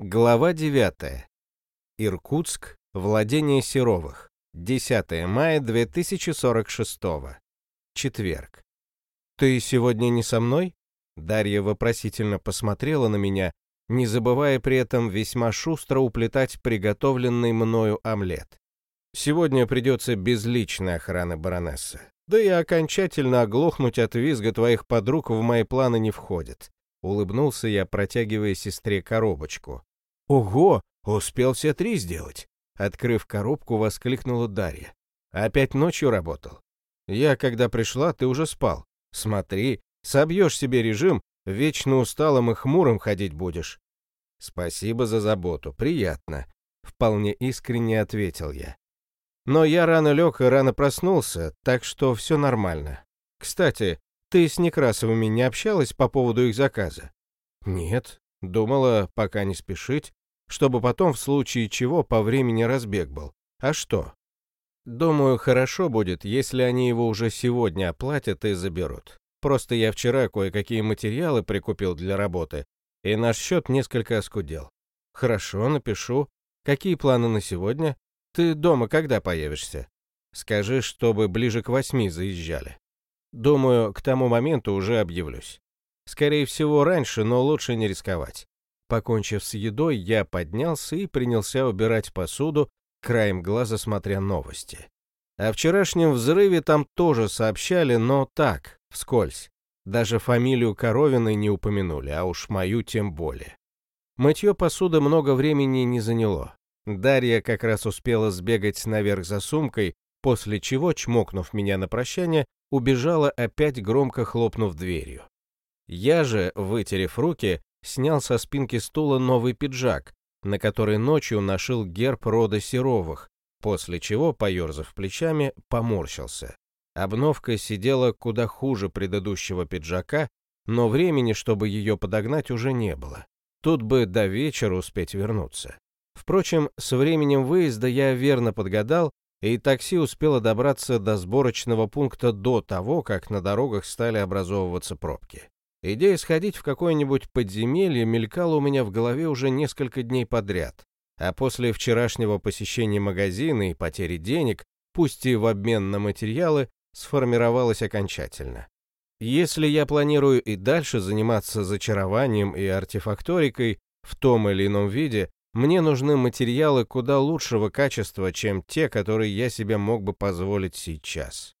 Глава 9. Иркутск. Владение Серовых. 10 мая 2046. Четверг. «Ты сегодня не со мной?» Дарья вопросительно посмотрела на меня, не забывая при этом весьма шустро уплетать приготовленный мною омлет. «Сегодня придется без личной охраны баронессы. Да и окончательно оглохнуть от визга твоих подруг в мои планы не входит». Улыбнулся я, протягивая сестре коробочку. «Ого, успел все три сделать!» Открыв коробку, воскликнула Дарья. «Опять ночью работал?» «Я, когда пришла, ты уже спал. Смотри, собьешь себе режим, вечно усталым и хмурым ходить будешь». «Спасибо за заботу, приятно», — вполне искренне ответил я. «Но я рано лег и рано проснулся, так что все нормально. Кстати, ты с Некрасовыми не общалась по поводу их заказа?» «Нет, думала, пока не спешить чтобы потом в случае чего по времени разбег был. А что? Думаю, хорошо будет, если они его уже сегодня оплатят и заберут. Просто я вчера кое-какие материалы прикупил для работы, и наш счет несколько оскудел. Хорошо, напишу. Какие планы на сегодня? Ты дома когда появишься? Скажи, чтобы ближе к восьми заезжали. Думаю, к тому моменту уже объявлюсь. Скорее всего, раньше, но лучше не рисковать. Покончив с едой, я поднялся и принялся убирать посуду, краем глаза смотря новости. О вчерашнем взрыве там тоже сообщали, но так, вскользь. Даже фамилию Коровиной не упомянули, а уж мою тем более. Мытье посуды много времени не заняло. Дарья как раз успела сбегать наверх за сумкой, после чего, чмокнув меня на прощание, убежала опять громко хлопнув дверью. Я же, вытерев руки, снял со спинки стула новый пиджак, на который ночью нашил герб рода Серовых, после чего, поерзав плечами, поморщился. Обновка сидела куда хуже предыдущего пиджака, но времени, чтобы ее подогнать, уже не было. Тут бы до вечера успеть вернуться. Впрочем, с временем выезда я верно подгадал, и такси успело добраться до сборочного пункта до того, как на дорогах стали образовываться пробки. Идея сходить в какое-нибудь подземелье мелькала у меня в голове уже несколько дней подряд, а после вчерашнего посещения магазина и потери денег, пусть и в обмен на материалы, сформировалась окончательно. Если я планирую и дальше заниматься зачарованием и артефакторикой в том или ином виде, мне нужны материалы куда лучшего качества, чем те, которые я себе мог бы позволить сейчас.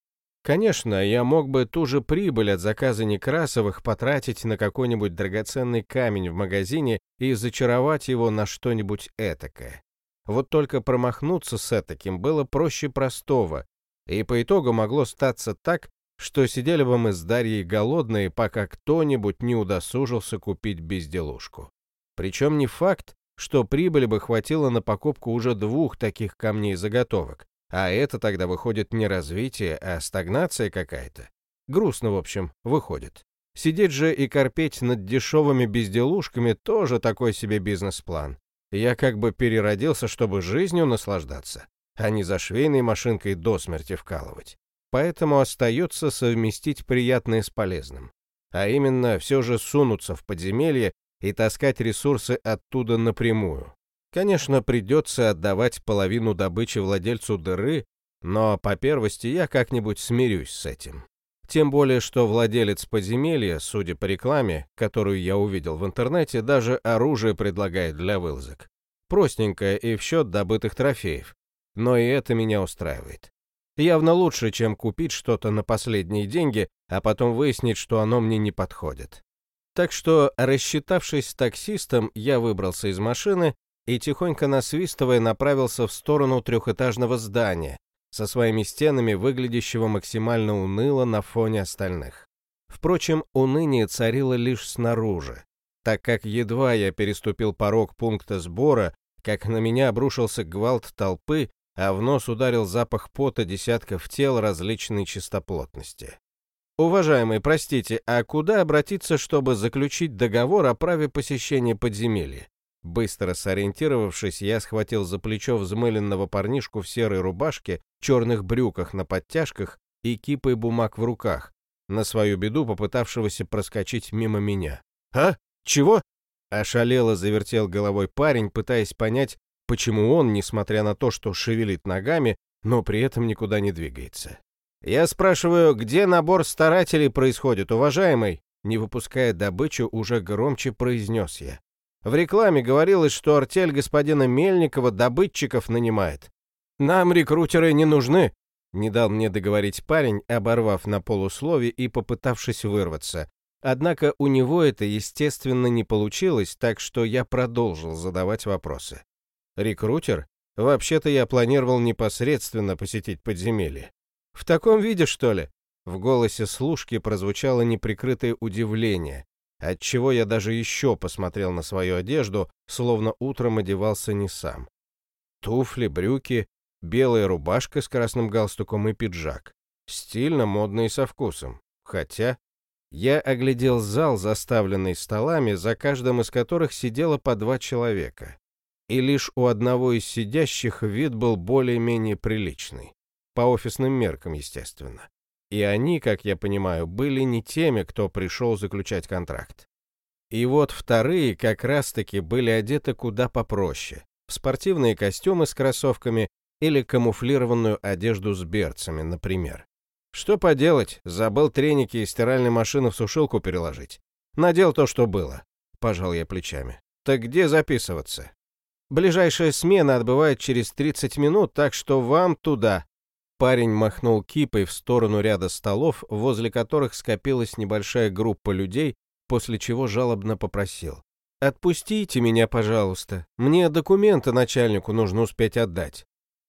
Конечно, я мог бы ту же прибыль от заказа Некрасовых потратить на какой-нибудь драгоценный камень в магазине и зачаровать его на что-нибудь этакое. Вот только промахнуться с этаким было проще простого, и по итогу могло статься так, что сидели бы мы с Дарьей голодные, пока кто-нибудь не удосужился купить безделушку. Причем не факт, что прибыли бы хватило на покупку уже двух таких камней заготовок, а это тогда выходит не развитие, а стагнация какая-то. Грустно, в общем, выходит. Сидеть же и корпеть над дешевыми безделушками тоже такой себе бизнес-план. Я как бы переродился, чтобы жизнью наслаждаться, а не за швейной машинкой до смерти вкалывать. Поэтому остается совместить приятное с полезным. А именно, все же сунуться в подземелье и таскать ресурсы оттуда напрямую. Конечно, придется отдавать половину добычи владельцу дыры, но по первости я как-нибудь смирюсь с этим. Тем более, что владелец подземелья, судя по рекламе, которую я увидел в интернете, даже оружие предлагает для вылазок. Простенькое и в счет добытых трофеев. Но и это меня устраивает. Явно лучше, чем купить что-то на последние деньги, а потом выяснить, что оно мне не подходит. Так что, рассчитавшись с таксистом, я выбрался из машины и, тихонько насвистывая, направился в сторону трехэтажного здания, со своими стенами, выглядящего максимально уныло на фоне остальных. Впрочем, уныние царило лишь снаружи, так как едва я переступил порог пункта сбора, как на меня обрушился гвалт толпы, а в нос ударил запах пота десятков тел различной чистоплотности. «Уважаемый, простите, а куда обратиться, чтобы заключить договор о праве посещения подземелья?» Быстро сориентировавшись, я схватил за плечо взмыленного парнишку в серой рубашке, черных брюках на подтяжках и кипой бумаг в руках, на свою беду попытавшегося проскочить мимо меня. «А? Чего?» Ошалело завертел головой парень, пытаясь понять, почему он, несмотря на то, что шевелит ногами, но при этом никуда не двигается. «Я спрашиваю, где набор старателей происходит, уважаемый?» Не выпуская добычу, уже громче произнес я. В рекламе говорилось, что артель господина Мельникова добытчиков нанимает. Нам рекрутеры не нужны, не дал мне договорить парень, оборвав на полуслове и попытавшись вырваться. Однако у него это, естественно, не получилось, так что я продолжил задавать вопросы. Рекрутер? Вообще-то я планировал непосредственно посетить подземелье. В таком виде, что ли? В голосе служки прозвучало неприкрытое удивление, отчего я даже еще посмотрел на свою одежду, словно утром одевался не сам. Туфли, брюки, белая рубашка с красным галстуком и пиджак. Стильно, модно и со вкусом. Хотя... Я оглядел зал, заставленный столами, за каждым из которых сидело по два человека. И лишь у одного из сидящих вид был более-менее приличный. По офисным меркам, естественно. И они, как я понимаю, были не теми, кто пришел заключать контракт. И вот вторые как раз-таки были одеты куда попроще. В спортивные костюмы с кроссовками или камуфлированную одежду с берцами, например. Что поделать, забыл треники и стиральной машины в сушилку переложить. Надел то, что было. Пожал я плечами. Так где записываться? Ближайшая смена отбывает через 30 минут, так что вам туда. Парень махнул кипой в сторону ряда столов, возле которых скопилась небольшая группа людей, после чего жалобно попросил. «Отпустите меня, пожалуйста. Мне документы начальнику нужно успеть отдать».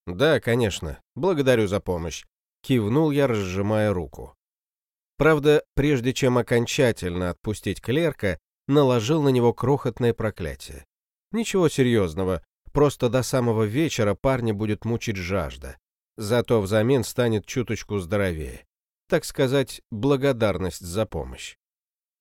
«Да, конечно. Благодарю за помощь», — кивнул я, разжимая руку. Правда, прежде чем окончательно отпустить клерка, наложил на него крохотное проклятие. Ничего серьезного, просто до самого вечера парня будет мучить жажда. Зато взамен станет чуточку здоровее. Так сказать, благодарность за помощь.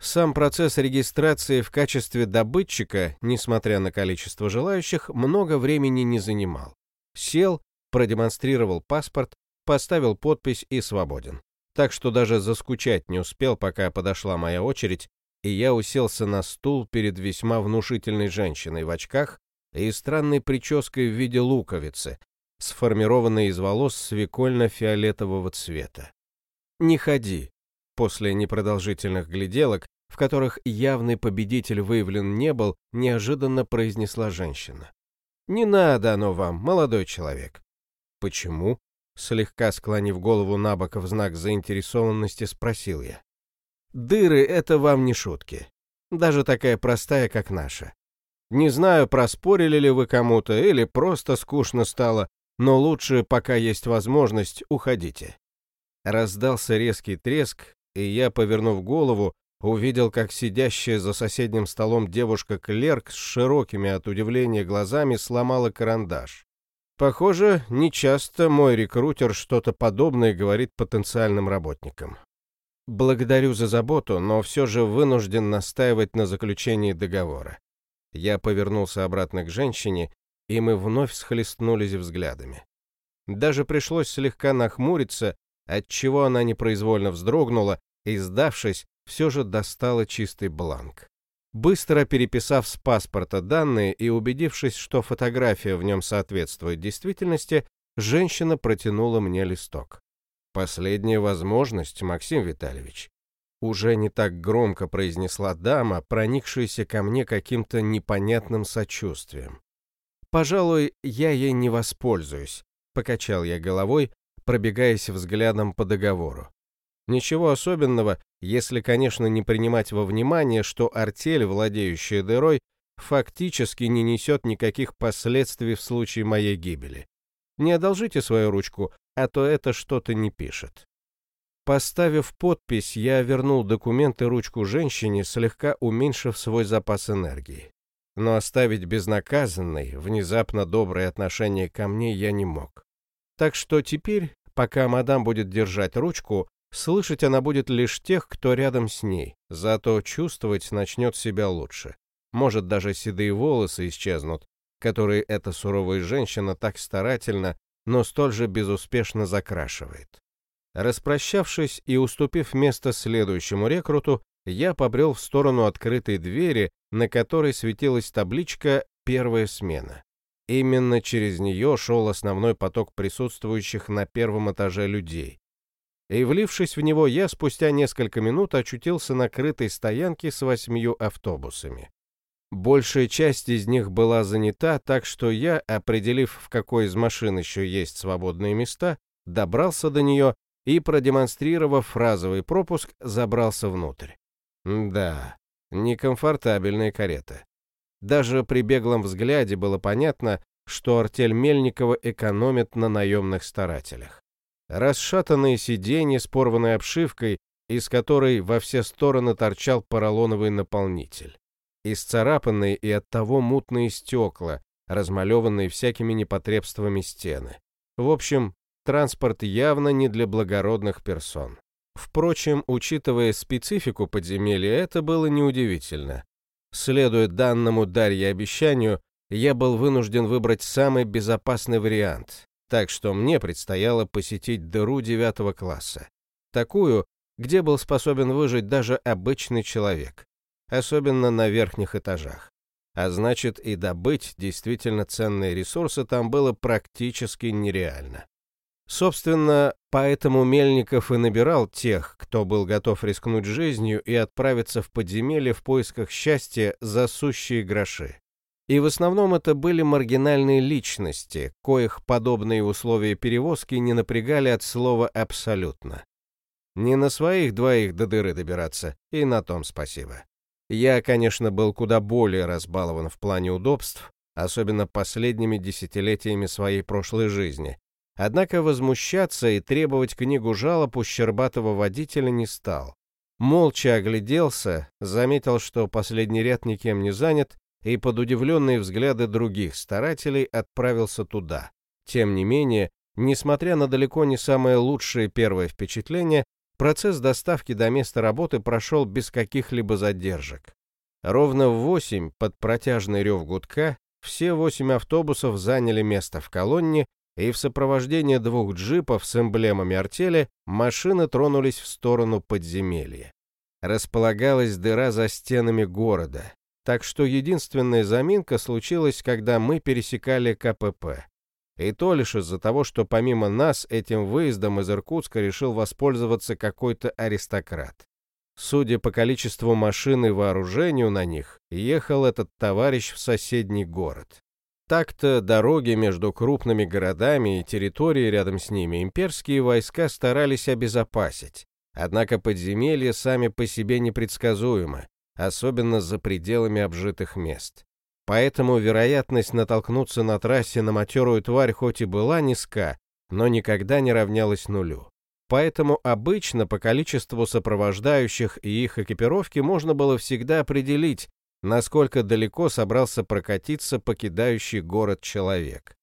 Сам процесс регистрации в качестве добытчика, несмотря на количество желающих, много времени не занимал. Сел, продемонстрировал паспорт, поставил подпись и свободен. Так что даже заскучать не успел, пока подошла моя очередь, и я уселся на стул перед весьма внушительной женщиной в очках и странной прической в виде луковицы, сформированной из волос свекольно-фиолетового цвета. «Не ходи», после непродолжительных гляделок, в которых явный победитель выявлен не был, неожиданно произнесла женщина. «Не надо оно вам, молодой человек». «Почему?» Слегка склонив голову на бок в знак заинтересованности, спросил я. «Дыры — это вам не шутки. Даже такая простая, как наша. Не знаю, проспорили ли вы кому-то или просто скучно стало, но лучше, пока есть возможность, уходите. Раздался резкий треск, и я, повернув голову, увидел, как сидящая за соседним столом девушка-клерк с широкими от удивления глазами сломала карандаш. Похоже, нечасто мой рекрутер что-то подобное говорит потенциальным работникам. Благодарю за заботу, но все же вынужден настаивать на заключении договора. Я повернулся обратно к женщине и мы вновь схлестнулись взглядами. Даже пришлось слегка нахмуриться, отчего она непроизвольно вздрогнула и, сдавшись, все же достала чистый бланк. Быстро переписав с паспорта данные и убедившись, что фотография в нем соответствует действительности, женщина протянула мне листок. «Последняя возможность, Максим Витальевич». Уже не так громко произнесла дама, проникшаяся ко мне каким-то непонятным сочувствием. «Пожалуй, я ей не воспользуюсь», — покачал я головой, пробегаясь взглядом по договору. Ничего особенного, если, конечно, не принимать во внимание, что артель, владеющая дырой, фактически не несет никаких последствий в случае моей гибели. Не одолжите свою ручку, а то это что-то не пишет. Поставив подпись, я вернул документы ручку женщине, слегка уменьшив свой запас энергии но оставить безнаказанной внезапно доброе отношение ко мне я не мог. Так что теперь, пока мадам будет держать ручку, слышать она будет лишь тех, кто рядом с ней, зато чувствовать начнет себя лучше. Может, даже седые волосы исчезнут, которые эта суровая женщина так старательно, но столь же безуспешно закрашивает. Распрощавшись и уступив место следующему рекруту, я побрел в сторону открытой двери, на которой светилась табличка «Первая смена». Именно через нее шел основной поток присутствующих на первом этаже людей. И, влившись в него, я спустя несколько минут очутился на крытой стоянке с восьмью автобусами. Большая часть из них была занята, так что я, определив, в какой из машин еще есть свободные места, добрался до нее и, продемонстрировав фразовый пропуск, забрался внутрь. Да, некомфортабельная карета. Даже при беглом взгляде было понятно, что артель Мельникова экономит на наемных старателях. Расшатанные сиденья с порванной обшивкой, из которой во все стороны торчал поролоновый наполнитель. Исцарапанные и оттого мутные стекла, размалеванные всякими непотребствами стены. В общем, транспорт явно не для благородных персон. Впрочем, учитывая специфику подземелья, это было неудивительно. Следуя данному Дарье обещанию, я был вынужден выбрать самый безопасный вариант, так что мне предстояло посетить дыру девятого класса. Такую, где был способен выжить даже обычный человек, особенно на верхних этажах. А значит, и добыть действительно ценные ресурсы там было практически нереально. Собственно, поэтому Мельников и набирал тех, кто был готов рискнуть жизнью и отправиться в подземелье в поисках счастья за сущие гроши. И в основном это были маргинальные личности, коих подобные условия перевозки не напрягали от слова «абсолютно». Не на своих двоих до дыры добираться, и на том спасибо. Я, конечно, был куда более разбалован в плане удобств, особенно последними десятилетиями своей прошлой жизни, Однако возмущаться и требовать книгу жалоб у щербатого водителя не стал. Молча огляделся, заметил, что последний ряд никем не занят, и под удивленные взгляды других старателей отправился туда. Тем не менее, несмотря на далеко не самое лучшее первое впечатление, процесс доставки до места работы прошел без каких-либо задержек. Ровно в восемь, под протяжный рев гудка, все восемь автобусов заняли место в колонне и в сопровождении двух джипов с эмблемами артели машины тронулись в сторону подземелья. Располагалась дыра за стенами города, так что единственная заминка случилась, когда мы пересекали КПП. И то лишь из-за того, что помимо нас этим выездом из Иркутска решил воспользоваться какой-то аристократ. Судя по количеству машин и вооружению на них, ехал этот товарищ в соседний город. Так-то дороги между крупными городами и территории рядом с ними имперские войска старались обезопасить. Однако подземелья сами по себе непредсказуемы, особенно за пределами обжитых мест. Поэтому вероятность натолкнуться на трассе на матерую тварь хоть и была низка, но никогда не равнялась нулю. Поэтому обычно по количеству сопровождающих и их экипировки можно было всегда определить, насколько далеко собрался прокатиться покидающий город человек.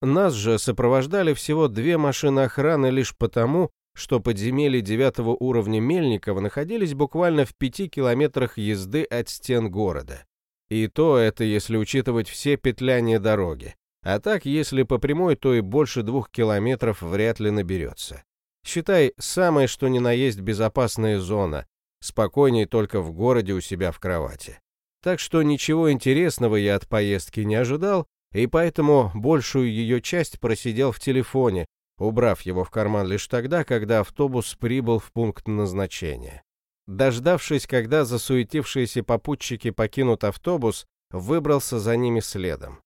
Нас же сопровождали всего две машины охраны лишь потому, что подземелья девятого уровня Мельникова находились буквально в пяти километрах езды от стен города. И то это если учитывать все петляния дороги. А так, если по прямой, то и больше двух километров вряд ли наберется. Считай, самое что ни на есть безопасная зона, спокойней только в городе у себя в кровати. Так что ничего интересного я от поездки не ожидал, и поэтому большую ее часть просидел в телефоне, убрав его в карман лишь тогда, когда автобус прибыл в пункт назначения. Дождавшись, когда засуетившиеся попутчики покинут автобус, выбрался за ними следом.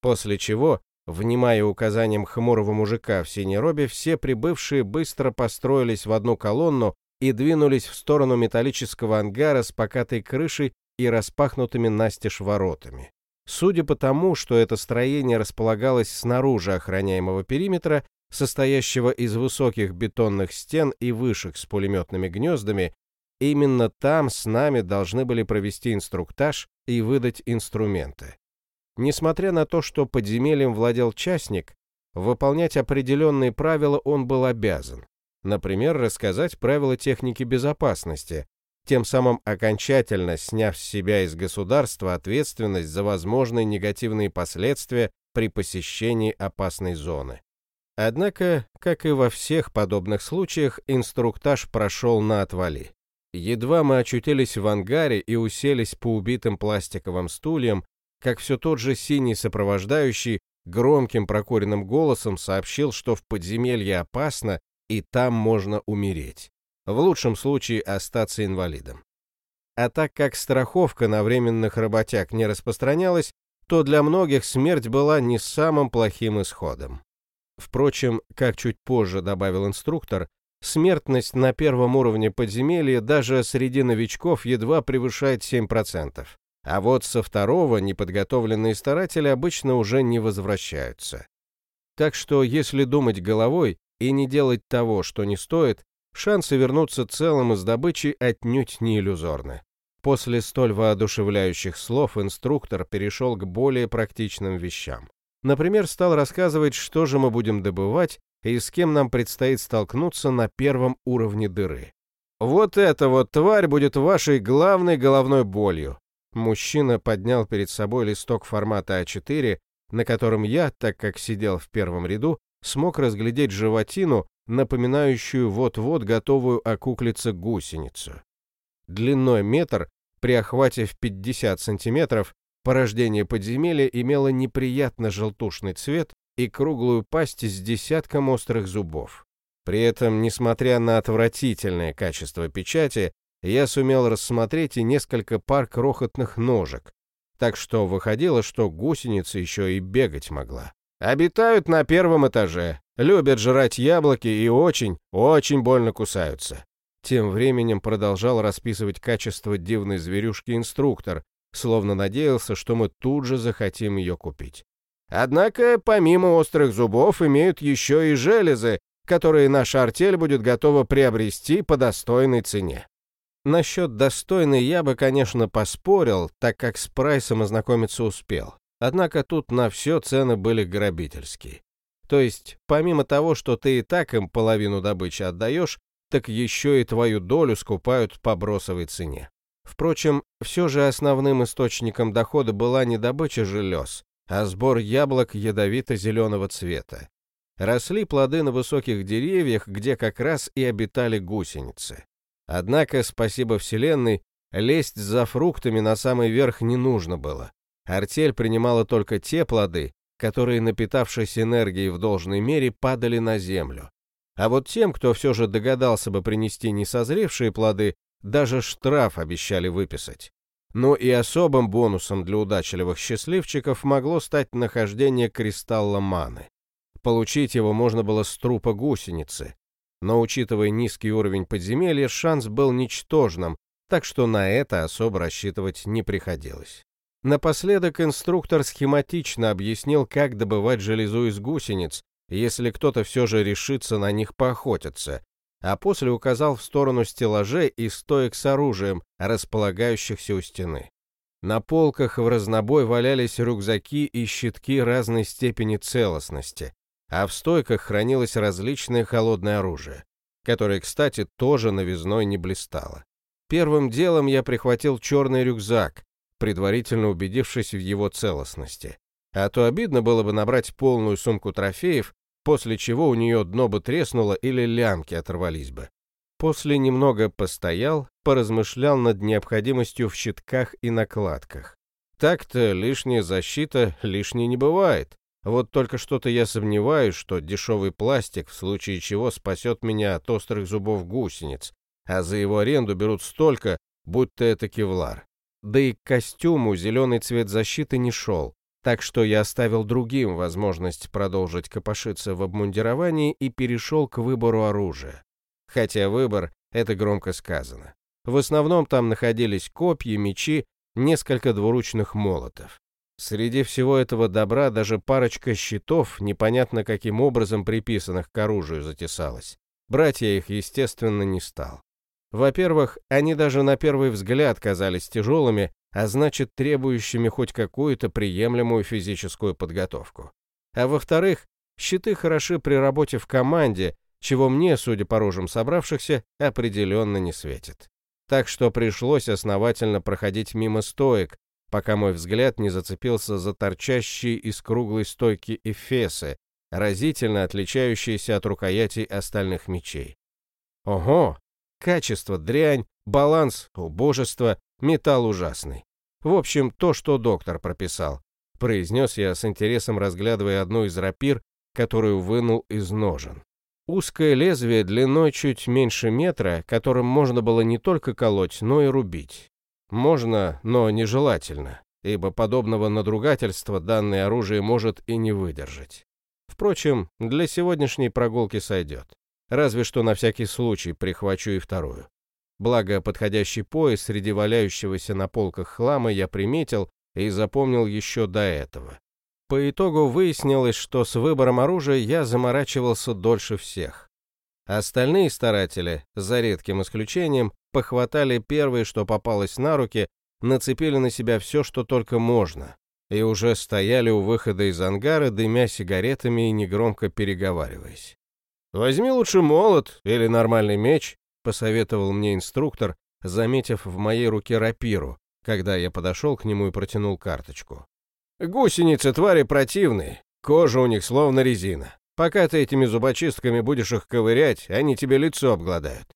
После чего, внимая указаниям хмурого мужика в синей робе, все прибывшие быстро построились в одну колонну и двинулись в сторону металлического ангара с покатой крышей и распахнутыми настежь воротами. Судя по тому, что это строение располагалось снаружи охраняемого периметра, состоящего из высоких бетонных стен и вышек с пулеметными гнездами, именно там с нами должны были провести инструктаж и выдать инструменты. Несмотря на то, что подземельем владел частник, выполнять определенные правила он был обязан. Например, рассказать правила техники безопасности, тем самым окончательно сняв с себя из государства ответственность за возможные негативные последствия при посещении опасной зоны. Однако, как и во всех подобных случаях, инструктаж прошел на отвали. Едва мы очутились в ангаре и уселись по убитым пластиковым стульям, как все тот же синий сопровождающий громким прокуренным голосом сообщил, что в подземелье опасно и там можно умереть. В лучшем случае остаться инвалидом. А так как страховка на временных работяг не распространялась, то для многих смерть была не самым плохим исходом. Впрочем, как чуть позже добавил инструктор, смертность на первом уровне подземелья даже среди новичков едва превышает 7%. А вот со второго неподготовленные старатели обычно уже не возвращаются. Так что, если думать головой и не делать того, что не стоит, шансы вернуться целым из добычи отнюдь не иллюзорны. После столь воодушевляющих слов инструктор перешел к более практичным вещам. Например, стал рассказывать, что же мы будем добывать и с кем нам предстоит столкнуться на первом уровне дыры. «Вот эта вот тварь будет вашей главной головной болью», Мужчина поднял перед собой листок формата А4, на котором я, так как сидел в первом ряду, смог разглядеть животину, напоминающую вот-вот готовую окуклиться гусеницу. Длиной метр, при охвате в 50 сантиметров, порождение подземелья имело неприятно желтушный цвет и круглую пасть с десятком острых зубов. При этом, несмотря на отвратительное качество печати, я сумел рассмотреть и несколько пар крохотных ножек, так что выходило, что гусеница еще и бегать могла. Обитают на первом этаже, любят жрать яблоки и очень, очень больно кусаются. Тем временем продолжал расписывать качество дивной зверюшки инструктор, словно надеялся, что мы тут же захотим ее купить. Однако, помимо острых зубов, имеют еще и железы, которые наша артель будет готова приобрести по достойной цене. Насчет достойной я бы, конечно, поспорил, так как с прайсом ознакомиться успел. Однако тут на все цены были грабительские. То есть, помимо того, что ты и так им половину добычи отдаешь, так еще и твою долю скупают по бросовой цене. Впрочем, все же основным источником дохода была не добыча желез, а сбор яблок ядовито-зеленого цвета. Росли плоды на высоких деревьях, где как раз и обитали гусеницы. Однако, спасибо Вселенной, лезть за фруктами на самый верх не нужно было. Артель принимала только те плоды, которые, напитавшись энергией в должной мере, падали на землю. А вот тем, кто все же догадался бы принести несозревшие плоды, даже штраф обещали выписать. Но и особым бонусом для удачливых счастливчиков могло стать нахождение кристалла маны. Получить его можно было с трупа гусеницы, но учитывая низкий уровень подземелья, шанс был ничтожным, так что на это особо рассчитывать не приходилось. Напоследок инструктор схематично объяснил, как добывать железу из гусениц, если кто-то все же решится на них поохотиться, а после указал в сторону стеллажей и стоек с оружием, располагающихся у стены. На полках в разнобой валялись рюкзаки и щитки разной степени целостности, а в стойках хранилось различное холодное оружие, которое, кстати, тоже новизной не блистало. Первым делом я прихватил черный рюкзак, предварительно убедившись в его целостности. А то обидно было бы набрать полную сумку трофеев, после чего у нее дно бы треснуло или лямки оторвались бы. После немного постоял, поразмышлял над необходимостью в щитках и накладках. Так-то лишняя защита лишней не бывает. Вот только что-то я сомневаюсь, что дешевый пластик в случае чего спасет меня от острых зубов гусениц, а за его аренду берут столько, будто это кевлар. Да и к костюму зеленый цвет защиты не шел, так что я оставил другим возможность продолжить копошиться в обмундировании и перешел к выбору оружия. Хотя выбор — это громко сказано. В основном там находились копья, мечи, несколько двуручных молотов. Среди всего этого добра даже парочка щитов, непонятно каким образом приписанных к оружию, затесалась. Брать я их, естественно, не стал. Во-первых, они даже на первый взгляд казались тяжелыми, а значит, требующими хоть какую-то приемлемую физическую подготовку. А во-вторых, щиты хороши при работе в команде, чего мне, судя по рожам собравшихся, определенно не светит. Так что пришлось основательно проходить мимо стоек, пока мой взгляд не зацепился за торчащие из круглой стойки эфесы, разительно отличающиеся от рукоятей остальных мечей. Ого! Качество – дрянь, баланс – убожество, металл ужасный. В общем, то, что доктор прописал, произнес я с интересом, разглядывая одну из рапир, которую вынул из ножен. Узкое лезвие длиной чуть меньше метра, которым можно было не только колоть, но и рубить. Можно, но нежелательно, ибо подобного надругательства данное оружие может и не выдержать. Впрочем, для сегодняшней прогулки сойдет. Разве что на всякий случай прихвачу и вторую. Благо, подходящий пояс среди валяющегося на полках хлама я приметил и запомнил еще до этого. По итогу выяснилось, что с выбором оружия я заморачивался дольше всех. Остальные старатели, за редким исключением, похватали первое, что попалось на руки, нацепили на себя все, что только можно, и уже стояли у выхода из ангара, дымя сигаретами и негромко переговариваясь. «Возьми лучше молот или нормальный меч», — посоветовал мне инструктор, заметив в моей руке рапиру, когда я подошел к нему и протянул карточку. Гусеницы твари противные, кожа у них словно резина. Пока ты этими зубочистками будешь их ковырять, они тебе лицо обгладают.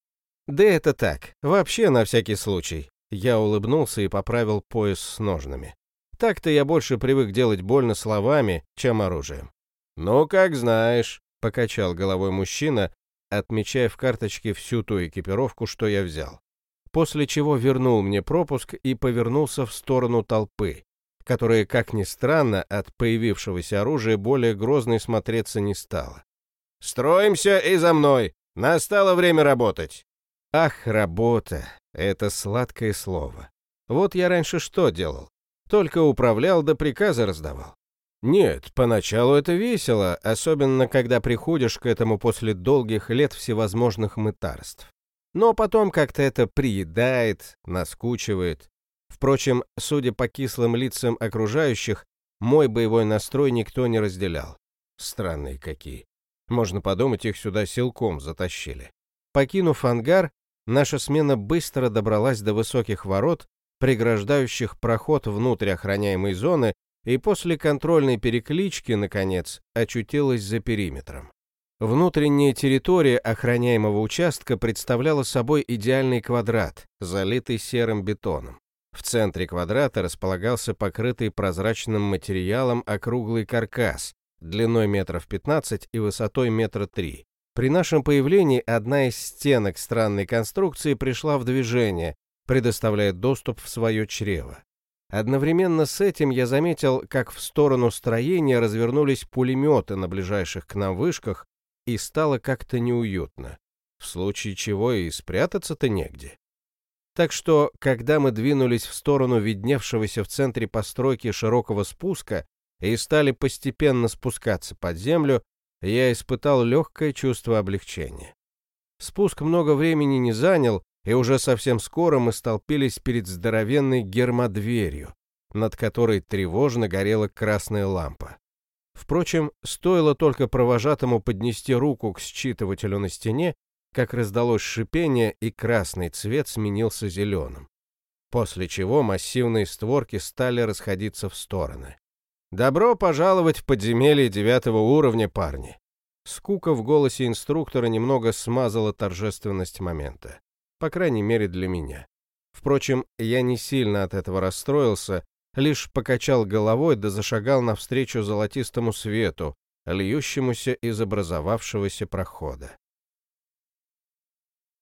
Да это так, вообще на всякий случай. Я улыбнулся и поправил пояс с ножными. Так-то я больше привык делать больно словами, чем оружием. Ну, как знаешь, покачал головой мужчина, отмечая в карточке всю ту экипировку, что я взял. После чего вернул мне пропуск и повернулся в сторону толпы, которое, как ни странно, от появившегося оружия более грозной смотреться не стало. «Строимся и за мной! Настало время работать!» Ах, работа! Это сладкое слово. Вот я раньше что делал? Только управлял да приказы раздавал. Нет, поначалу это весело, особенно когда приходишь к этому после долгих лет всевозможных мытарств. Но потом как-то это приедает, наскучивает, Впрочем, судя по кислым лицам окружающих, мой боевой настрой никто не разделял. Странные какие. Можно подумать, их сюда силком затащили. Покинув ангар, наша смена быстро добралась до высоких ворот, преграждающих проход внутрь охраняемой зоны, и после контрольной переклички, наконец, очутилась за периметром. Внутренняя территория охраняемого участка представляла собой идеальный квадрат, залитый серым бетоном. В центре квадрата располагался покрытый прозрачным материалом округлый каркас, длиной метров 15 и высотой метра 3. При нашем появлении одна из стенок странной конструкции пришла в движение, предоставляя доступ в свое чрево. Одновременно с этим я заметил, как в сторону строения развернулись пулеметы на ближайших к нам вышках, и стало как-то неуютно. В случае чего и спрятаться-то негде. Так что, когда мы двинулись в сторону видневшегося в центре постройки широкого спуска и стали постепенно спускаться под землю, я испытал легкое чувство облегчения. Спуск много времени не занял, и уже совсем скоро мы столпились перед здоровенной гермодверью, над которой тревожно горела красная лампа. Впрочем, стоило только провожатому поднести руку к считывателю на стене, как раздалось шипение, и красный цвет сменился зеленым. После чего массивные створки стали расходиться в стороны. «Добро пожаловать в подземелье девятого уровня, парни!» Скука в голосе инструктора немного смазала торжественность момента. По крайней мере, для меня. Впрочем, я не сильно от этого расстроился, лишь покачал головой да зашагал навстречу золотистому свету, льющемуся из образовавшегося прохода.